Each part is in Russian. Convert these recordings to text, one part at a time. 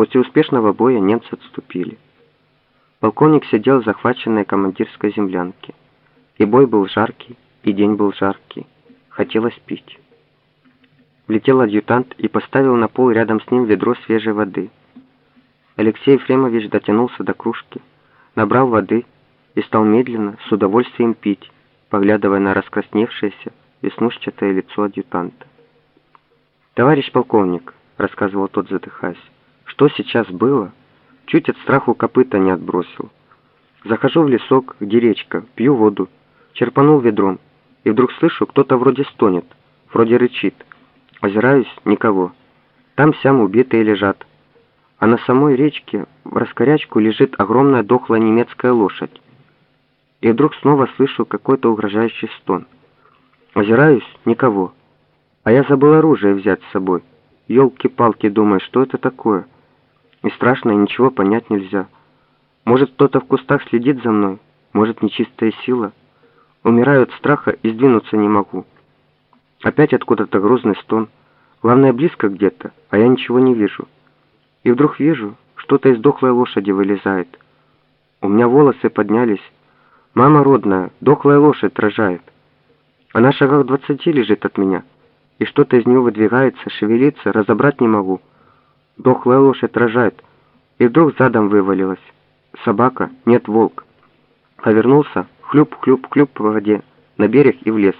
После успешного боя немцы отступили. Полковник сидел в захваченной командирской землянке. И бой был жаркий, и день был жаркий. Хотелось пить. Влетел адъютант и поставил на пол рядом с ним ведро свежей воды. Алексей Ефремович дотянулся до кружки, набрал воды и стал медленно, с удовольствием пить, поглядывая на раскрасневшееся, веснушчатое лицо адъютанта. «Товарищ полковник», — рассказывал тот, задыхаясь, — «что сейчас было? Чуть от страху копыта не отбросил. Захожу в лесок, где речка, пью воду, черпанул ведром, и вдруг слышу, кто-то вроде стонет, вроде рычит. Озираюсь — никого. Там-сям убитые лежат. А на самой речке в раскорячку лежит огромная дохлая немецкая лошадь. И вдруг снова слышу какой-то угрожающий стон. Озираюсь — никого. А я забыл оружие взять с собой. Ёлки-палки, думаю, что это такое? И страшно, и ничего понять нельзя. Может, кто-то в кустах следит за мной? Может, нечистая сила? Умираю от страха и сдвинуться не могу. Опять откуда-то грозный стон. Главное, близко где-то, а я ничего не вижу. И вдруг вижу, что-то из дохлой лошади вылезает. У меня волосы поднялись. Мама родная, дохлая лошадь рожает. Она шагах двадцати лежит от меня, и что-то из нее выдвигается, шевелится, разобрать не могу. Дохлая лошадь рожает, и вдруг задом вывалилась. Собака, нет, волк. Повернулся, хлюп-хлюп-хлюп по воде, на берег и в лес.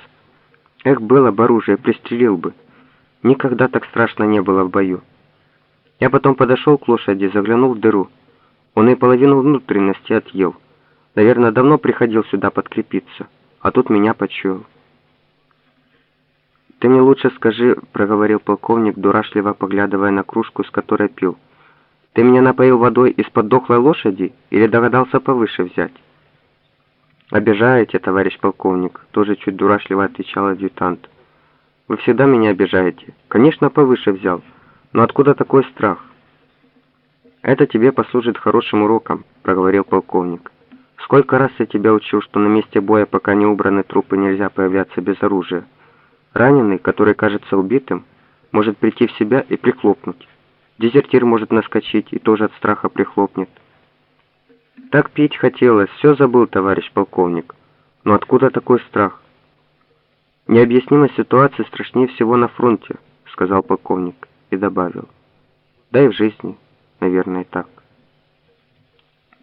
Эх, было бы оружие, пристрелил бы. Никогда так страшно не было в бою. Я потом подошел к лошади, заглянул в дыру. Он и половину внутренности отъел. Наверное, давно приходил сюда подкрепиться, а тут меня почуял. «Ты мне лучше скажи», — проговорил полковник, дурашливо поглядывая на кружку, с которой пил. «Ты меня напоил водой из-под дохлой лошади или догадался повыше взять?» «Обижаете, товарищ полковник», — тоже чуть дурашливо отвечал адъютант. «Вы всегда меня обижаете. Конечно, повыше взял. Но откуда такой страх?» «Это тебе послужит хорошим уроком», — проговорил полковник. «Сколько раз я тебя учил, что на месте боя, пока не убраны трупы, нельзя появляться без оружия. Раненый, который кажется убитым, может прийти в себя и прихлопнуть. Дезертир может наскочить и тоже от страха прихлопнет. Так пить хотелось, все забыл, товарищ полковник. Но откуда такой страх? Необъяснимая ситуация страшнее всего на фронте, сказал полковник и добавил. Да и в жизни, наверное, так.